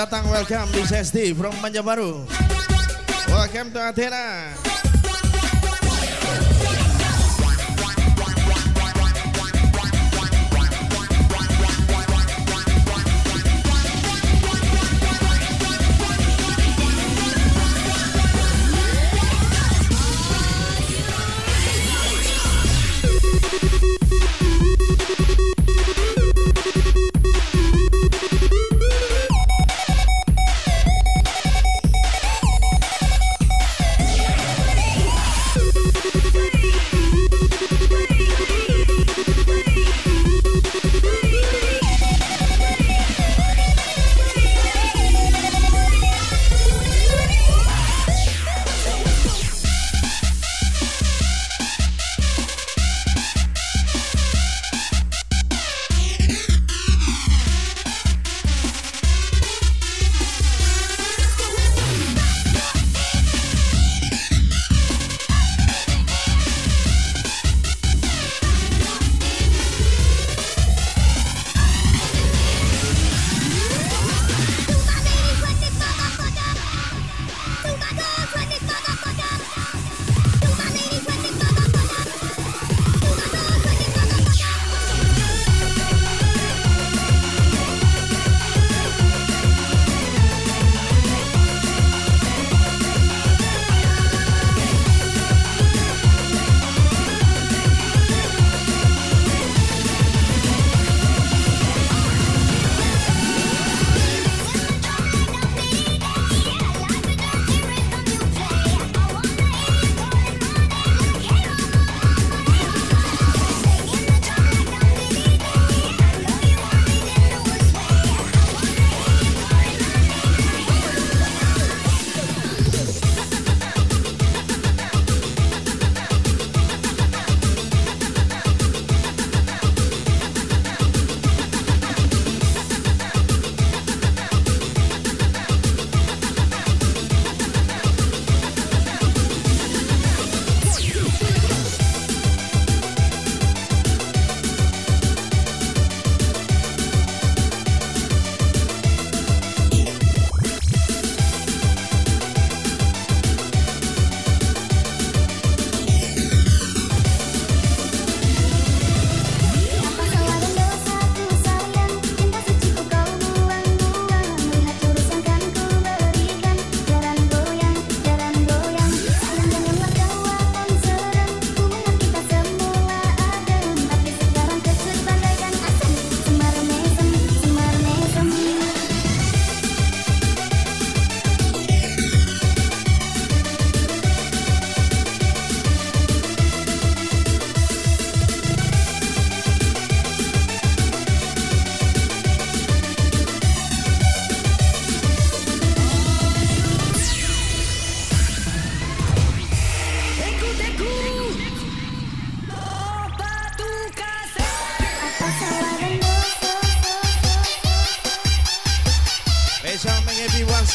datang, welcome di Sesti from Banjarbaru. Welcome to Athena.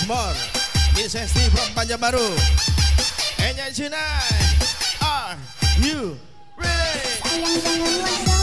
More. This is Steve from Banjarbaru. Enjoy tonight. Are you ready? datang,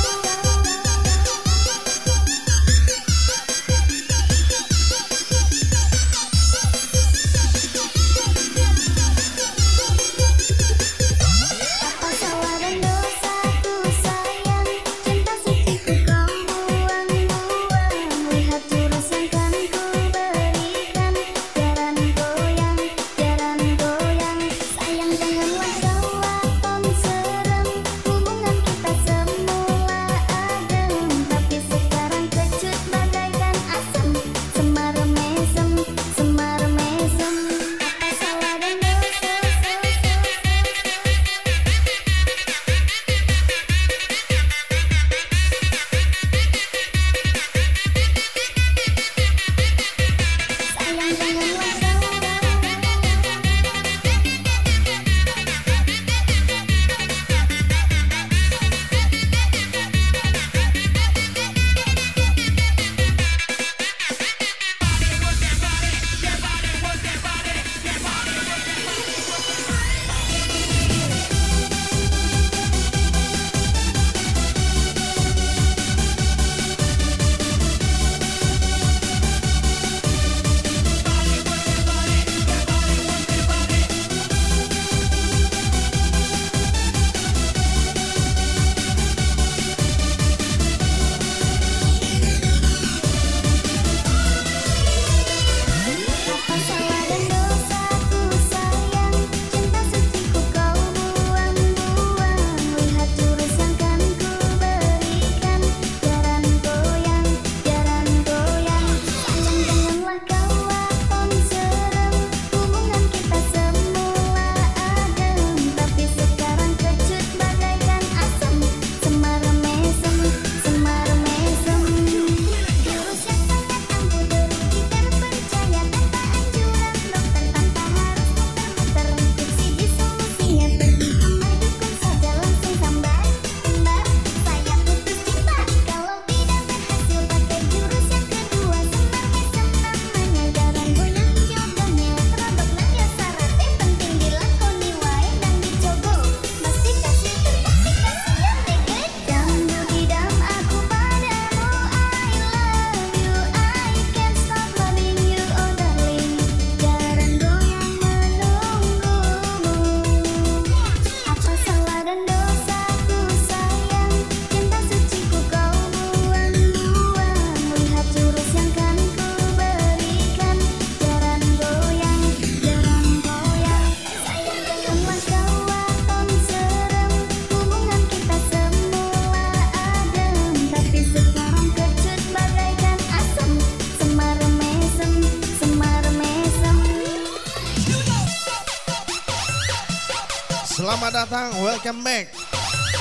welcome back.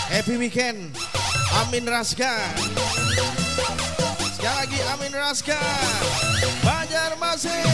Happy weekend. Amin Raska. Sekali lagi Amin Raska. Banjarmasin.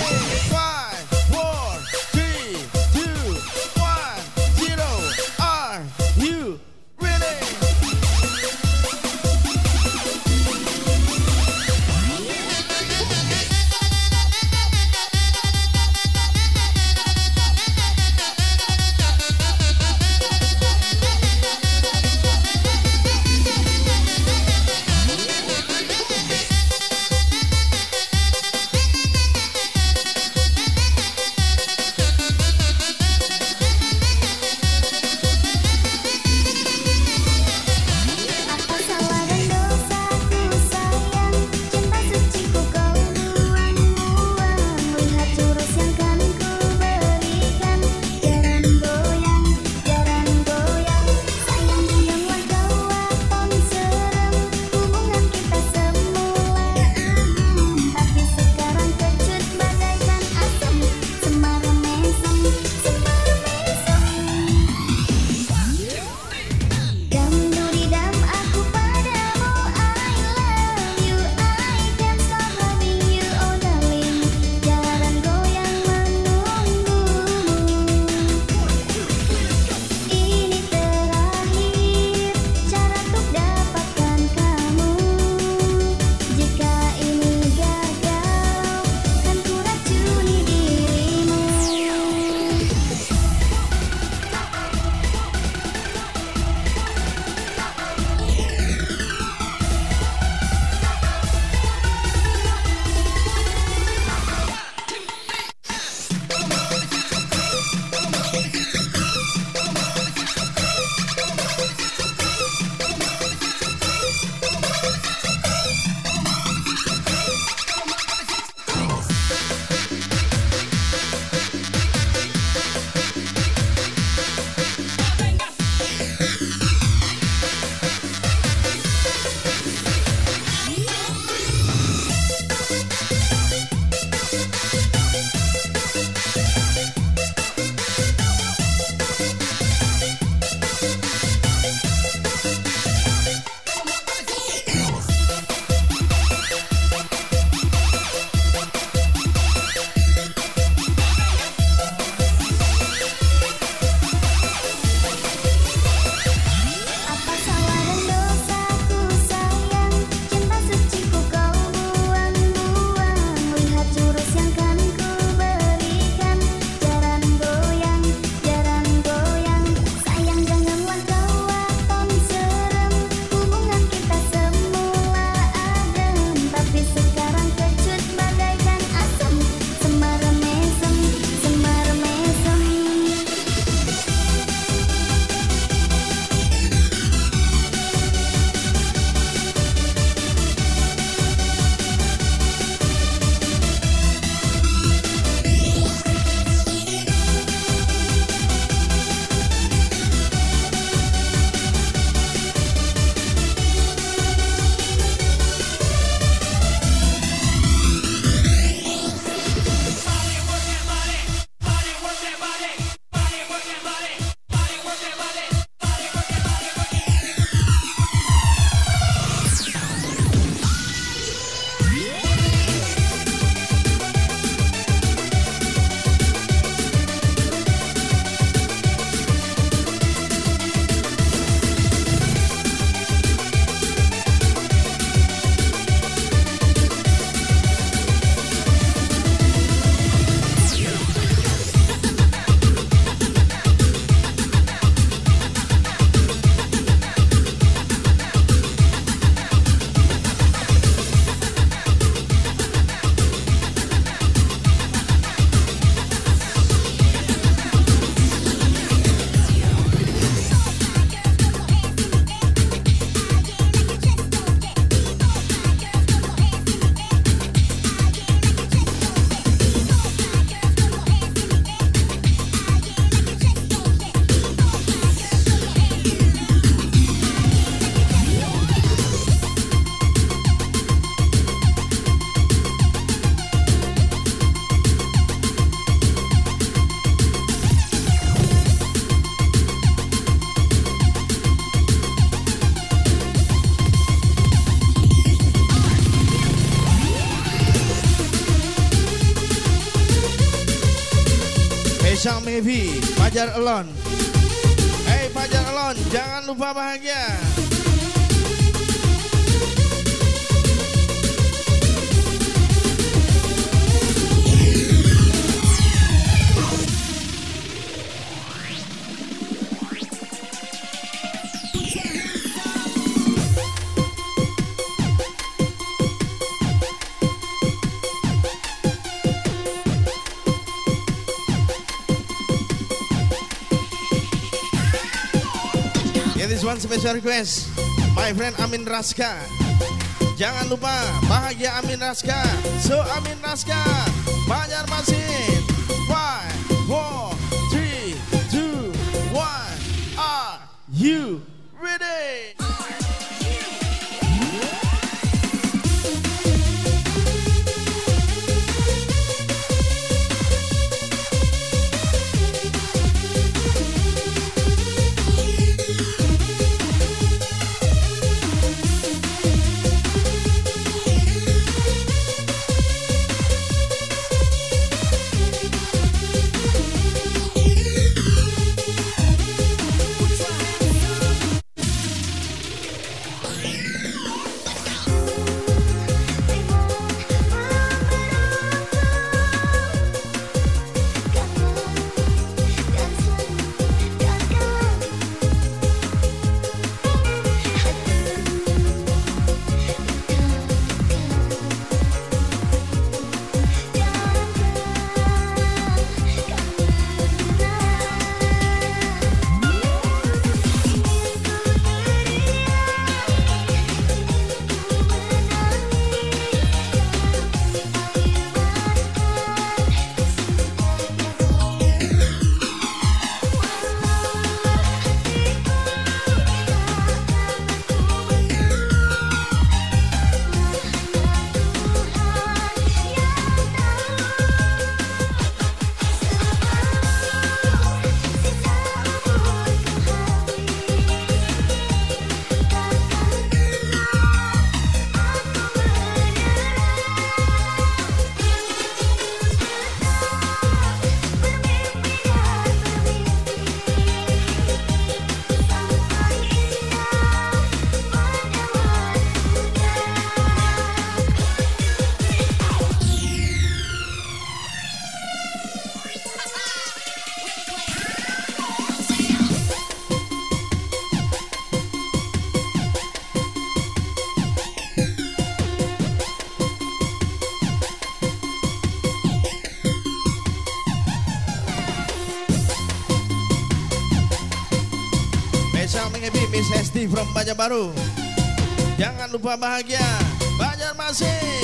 Elon Hey Fajar Elon Jangan lupa bahagia special request My friend Amin Raska. Jangan lupa bahagia Amin Raska. So Amin Raska Banjarmasin Miss Hesti from Banjarbaru. Jangan lupa bahagia. Banjarmasin.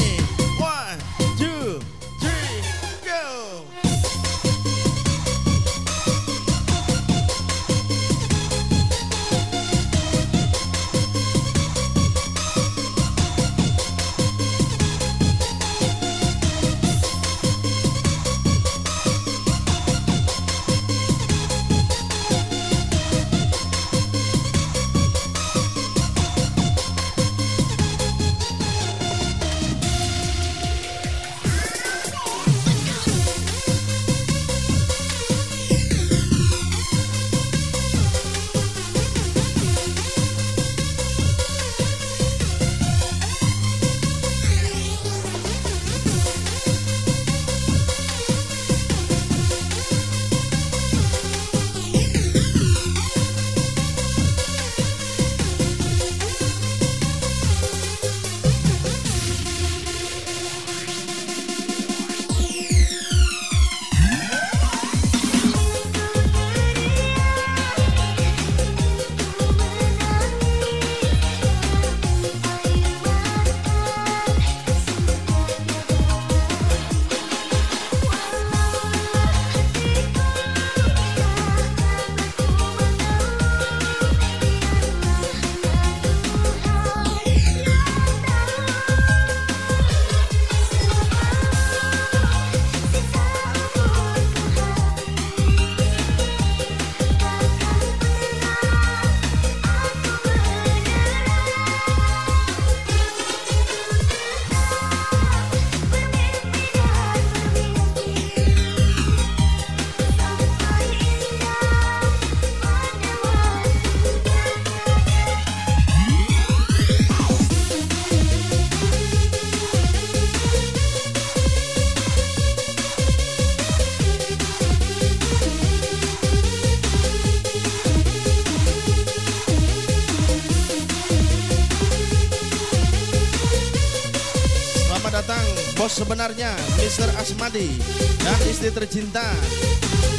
Mr. Asmadi dan istri tercinta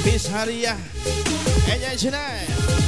Miss Hariah Enjoy tonight.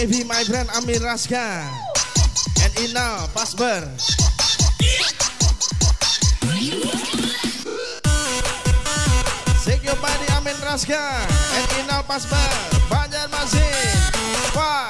Maybe my friend Amir Raska and Ina Pasber. Shake your body Amin Raska and Ina Pasber. Banjarmasin. Five,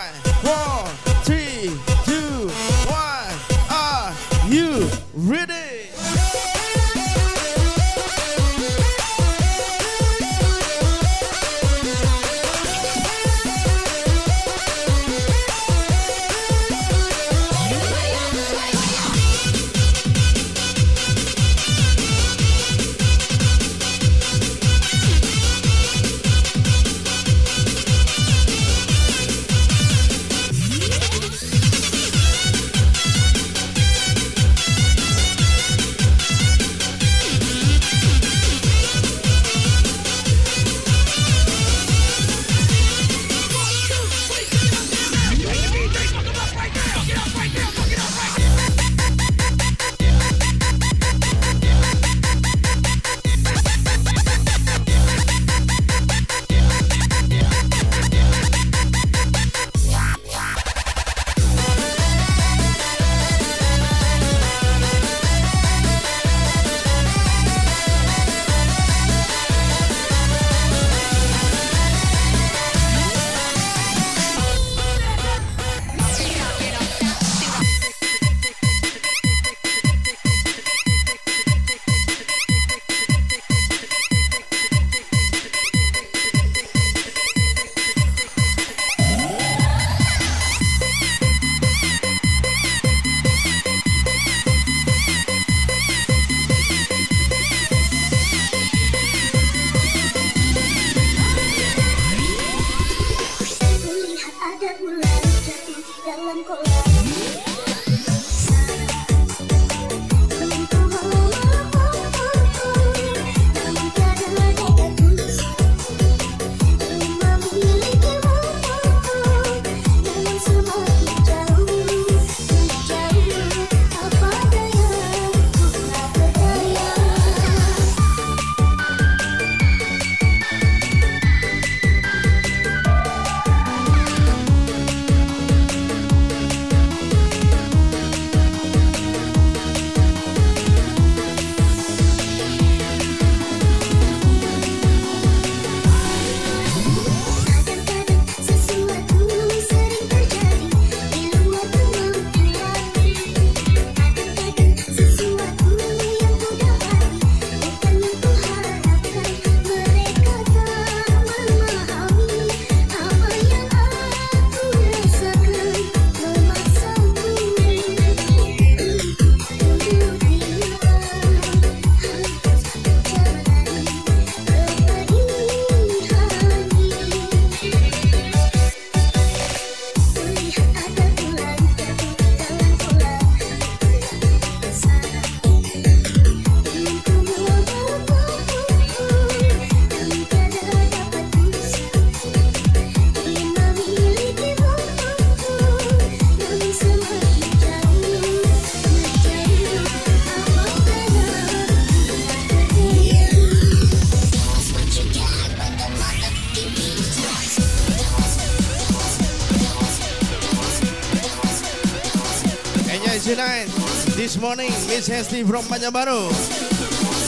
morning, Miss Hesti from Banjarbaru.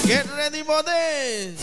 Get ready for this.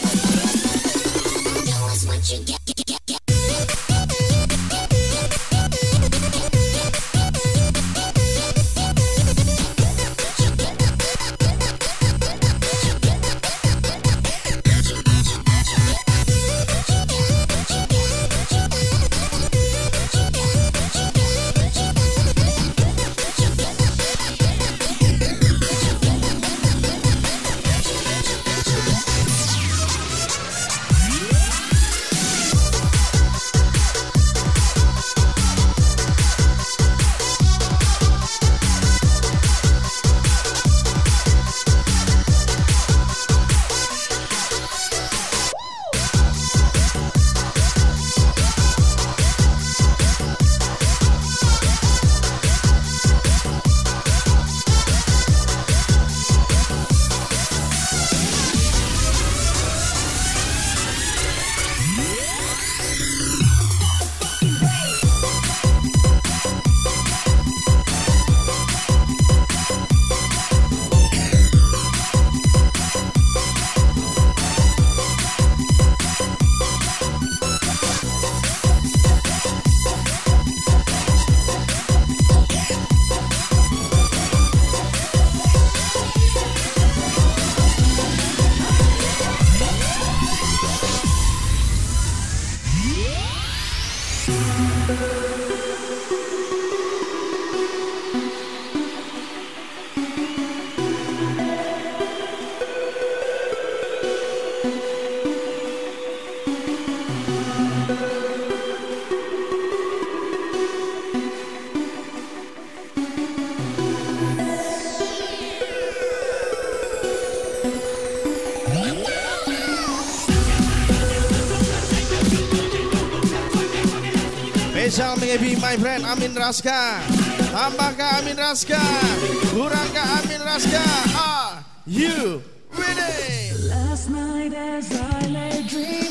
Special mengapi my friend Amin Raska. Tambahkah Amin Raska? Kurangkah Amin Raska? Are you ready? Last night as I lay dreaming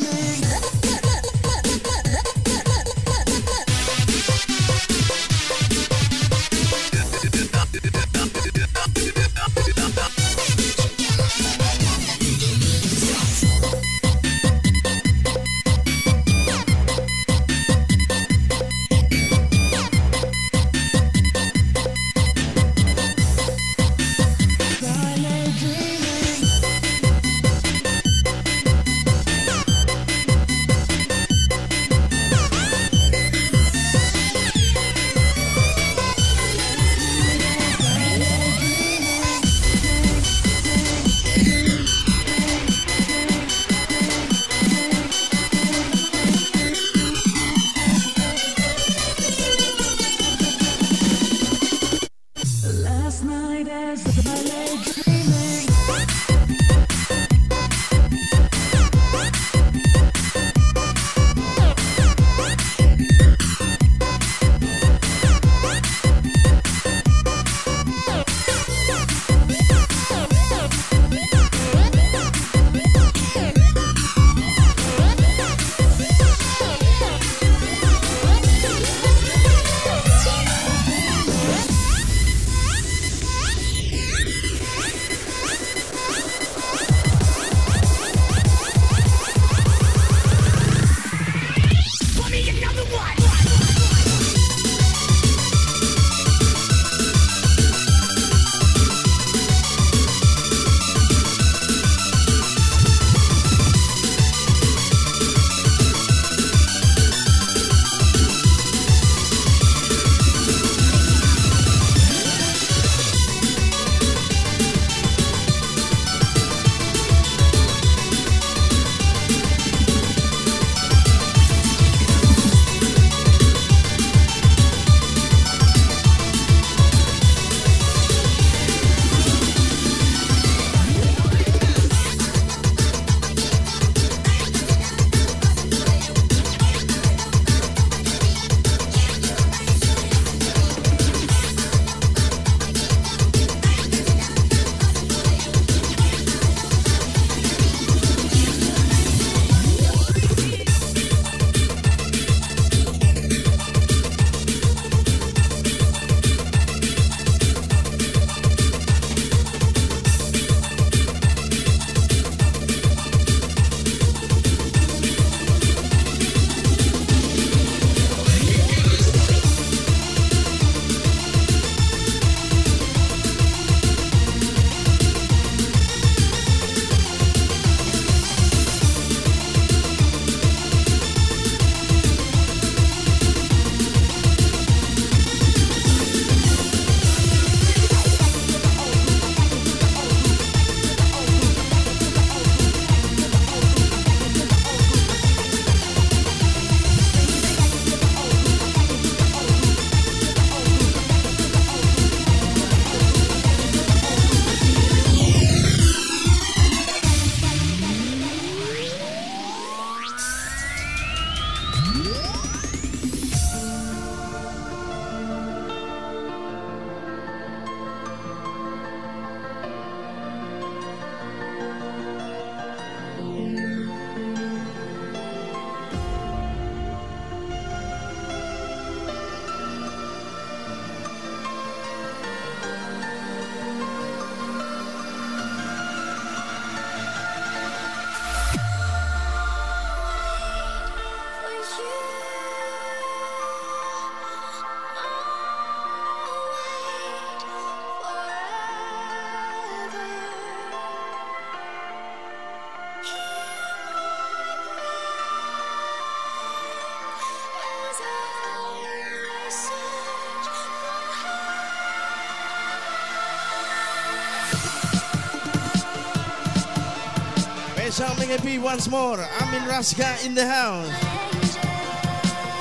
Make happy once more. Amin Raska in the house.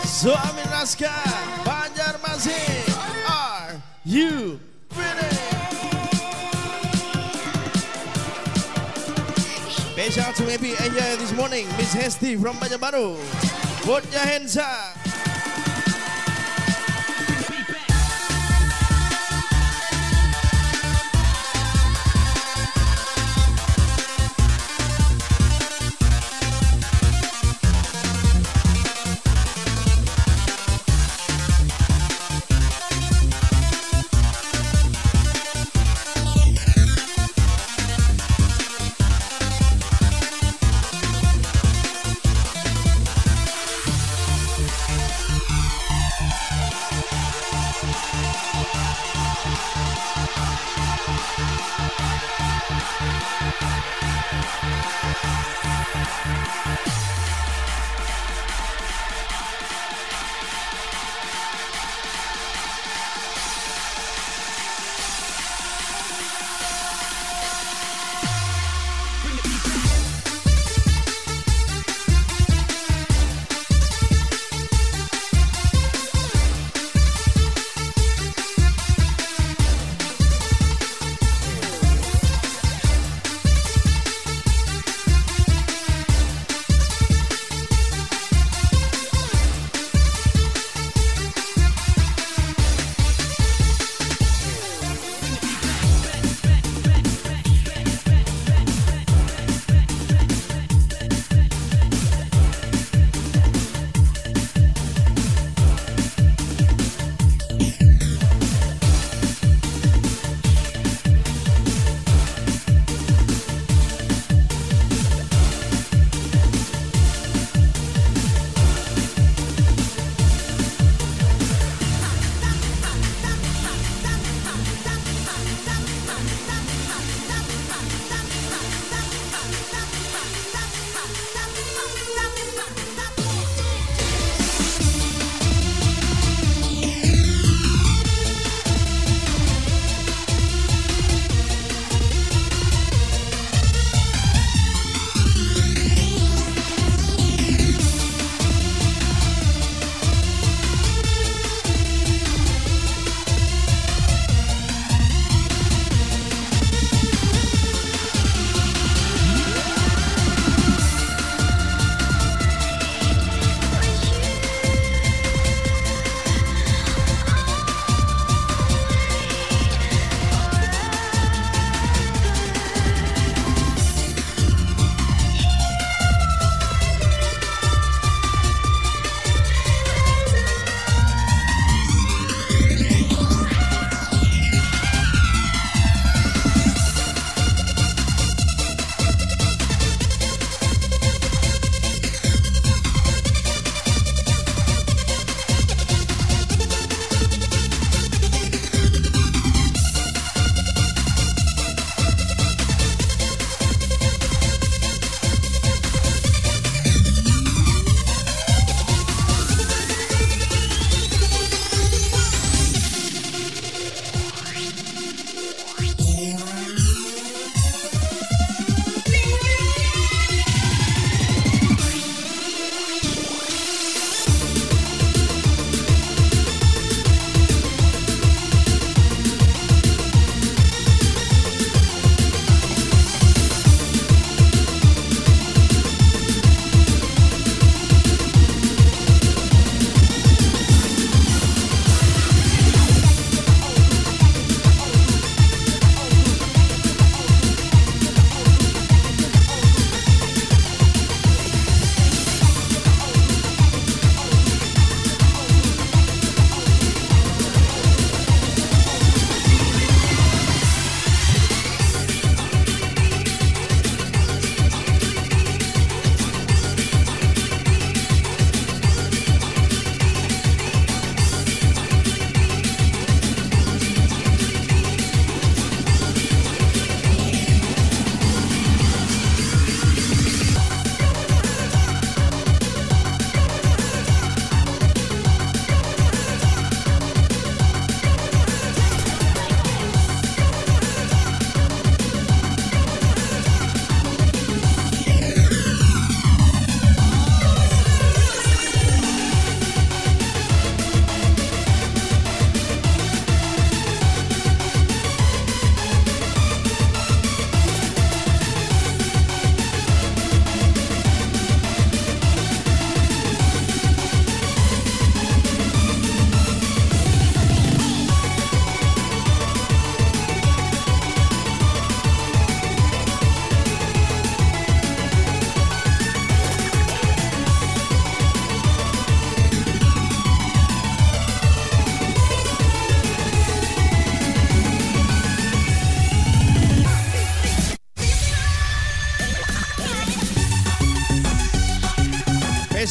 So Amin Raska, Banjarmasin. Are you ready? Special to maybe enjoy this morning, Miss Hesti from Banjarbaru. Put your hands up.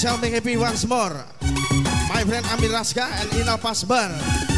Make happy once more. My friend Amir Raska and Inal Pasbar.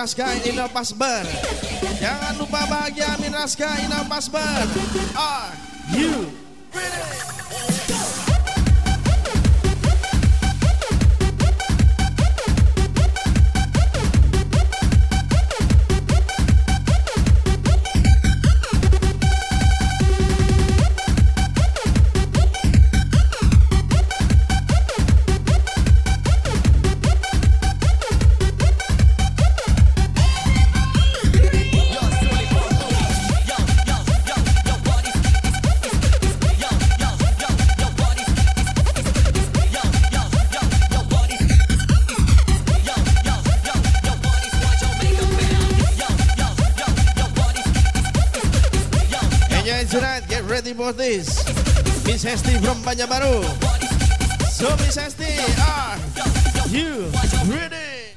Raska and Inal Pasbar. Jangan lupa bahagia Amir Raska, Inal Pasbar. Are you this. Miss Hesti from Banjarbaru. So Miss Hesti, are you ready?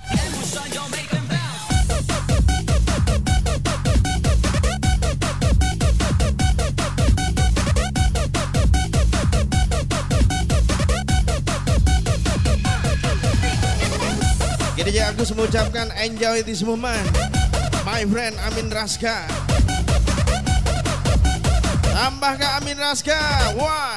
Jadi aku mengucapkan enjoy this moment. My friend Amin Raska. Tambah ke Amin Raska. One,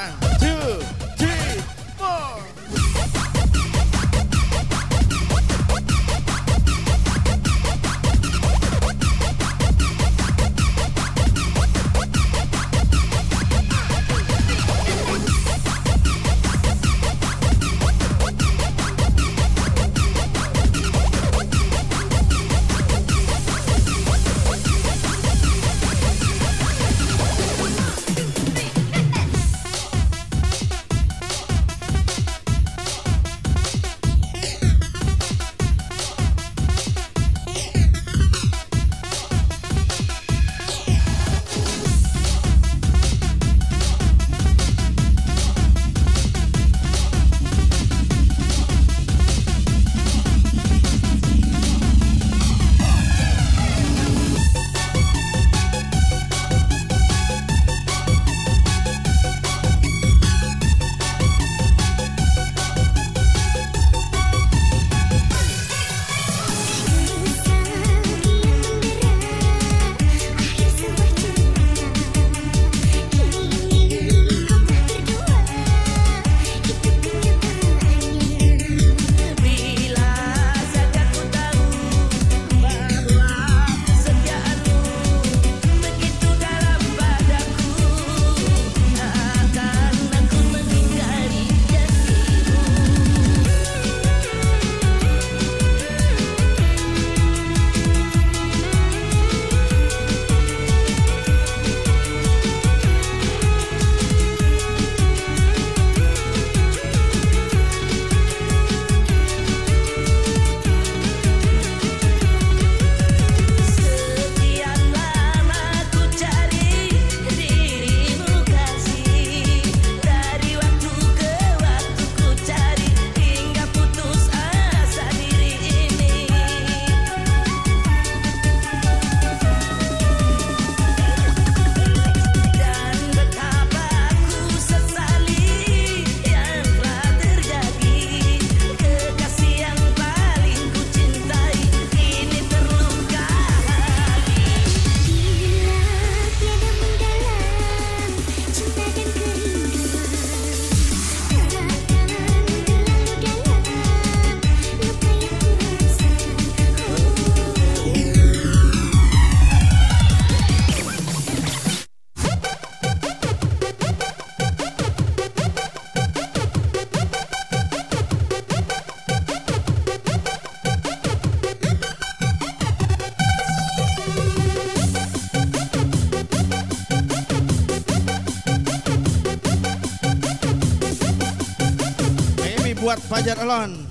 Fajar Elon.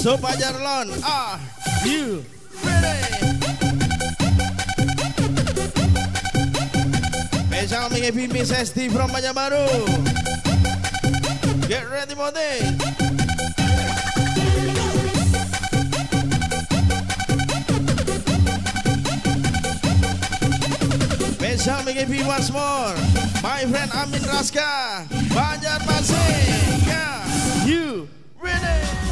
So Fajar Elon, are you ready? Special menghibur Miss Esti from Banjarbaru. Get ready for this. Special menghibur once more. My friend Amin Raska, Banjarmasin. Yeah, you ready?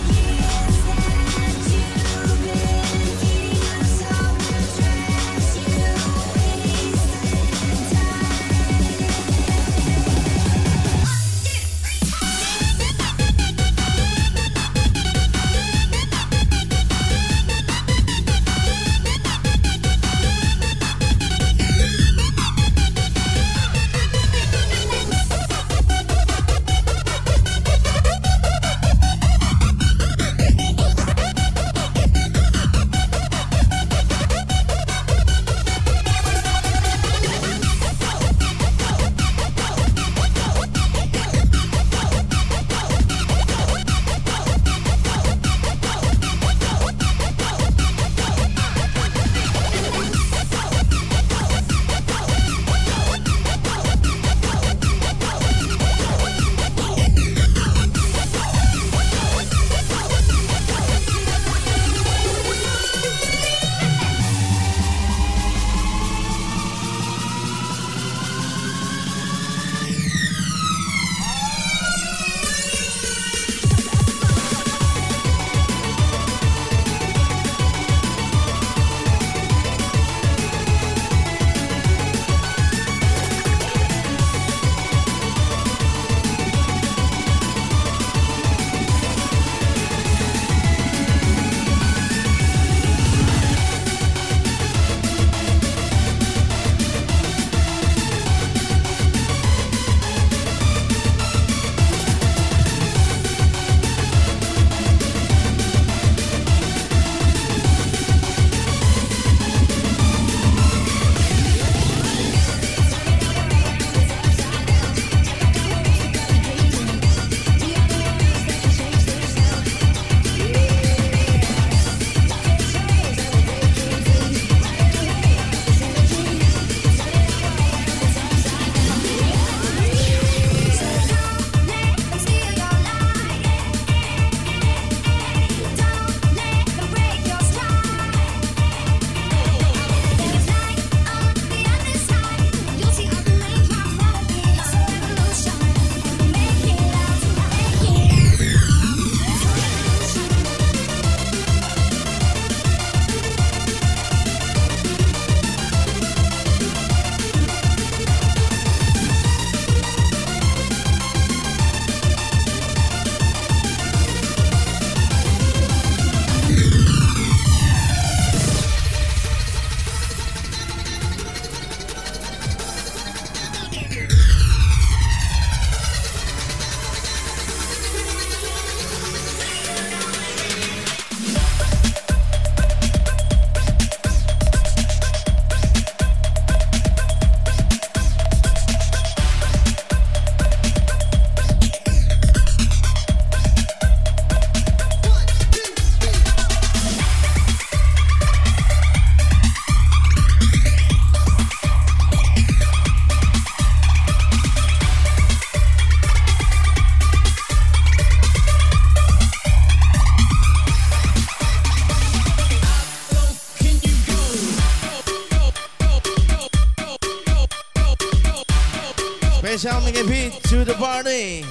Special make beat to the party.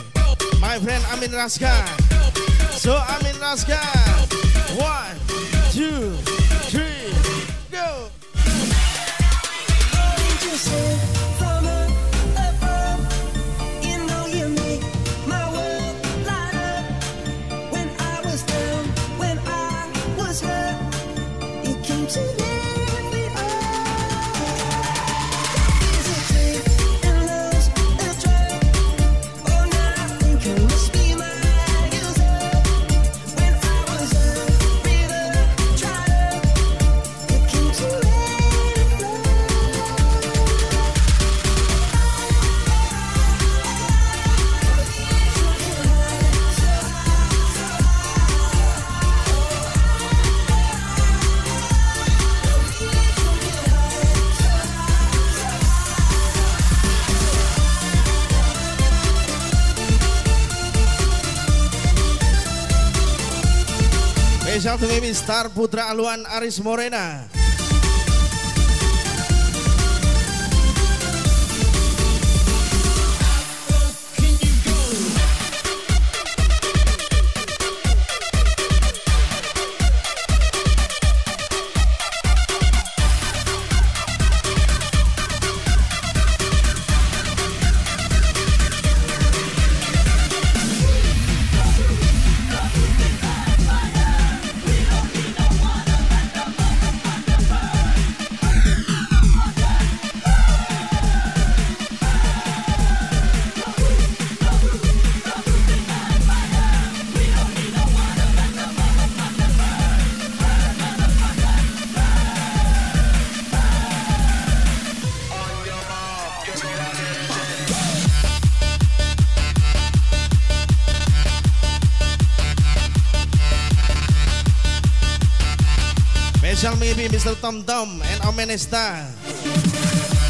My friend Amin Raska. So Amin Raska. One, two, three, go. Baby Star Putra Aluan Aris Morena. Special maybe Mr. Tom Tom and Omenesta.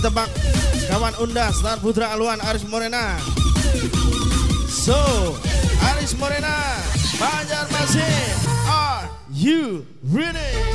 Ditebak Kawan Unda Star Putra Aluan Aris Morena So Aris Morena Banjarmasin Are you ready?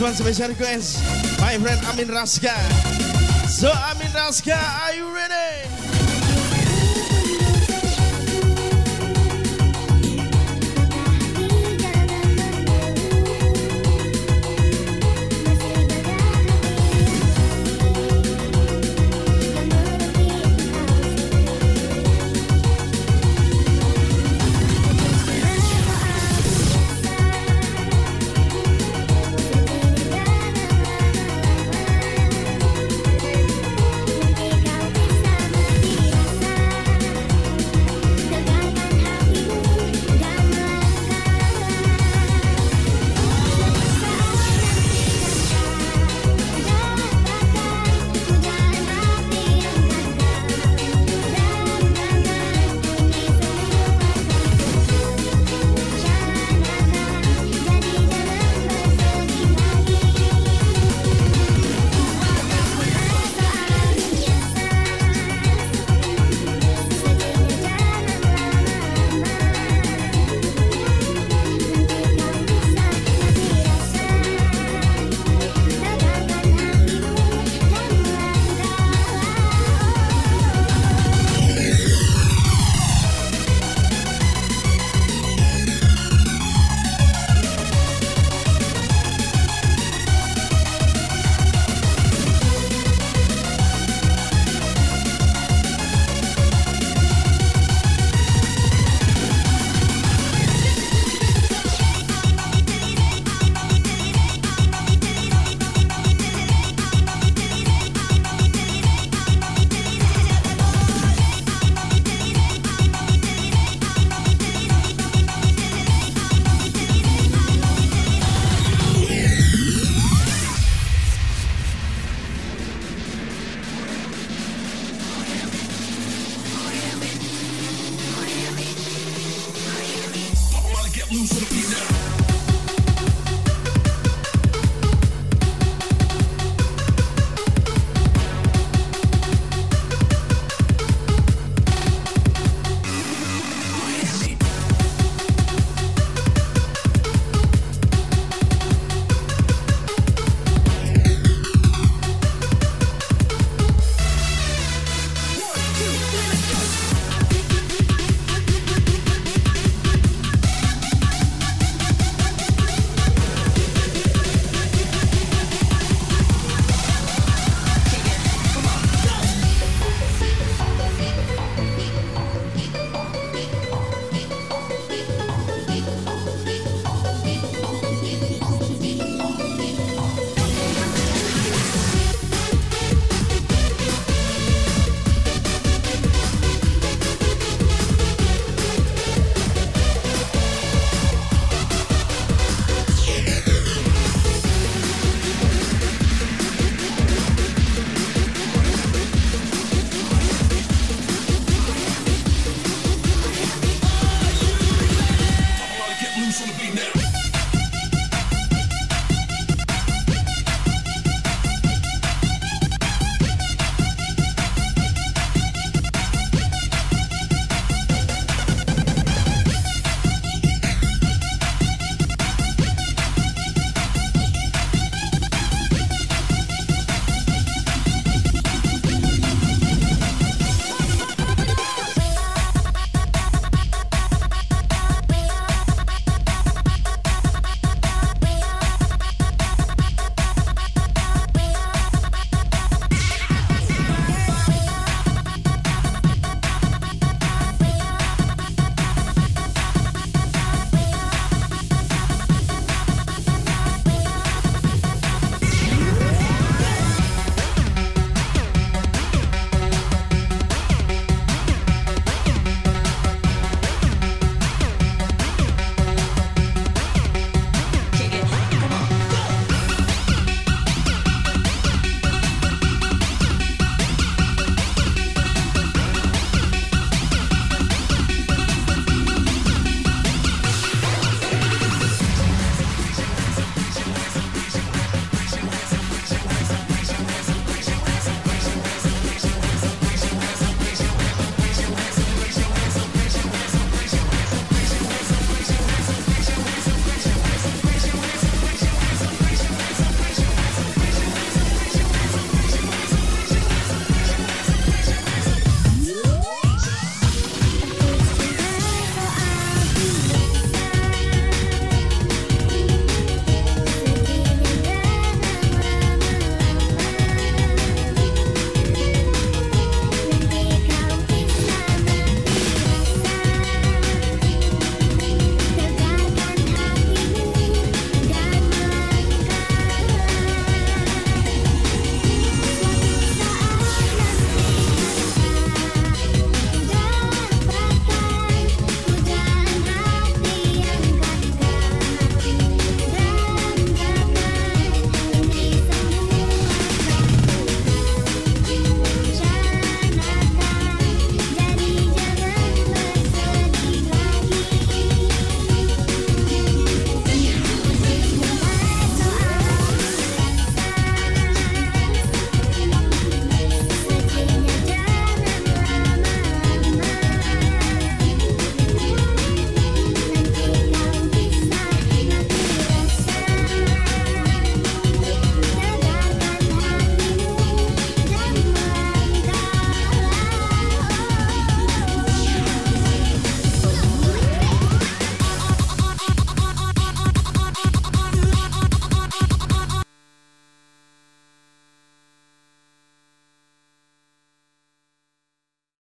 One special request. My friend Amin Raska. So Amin Raska, are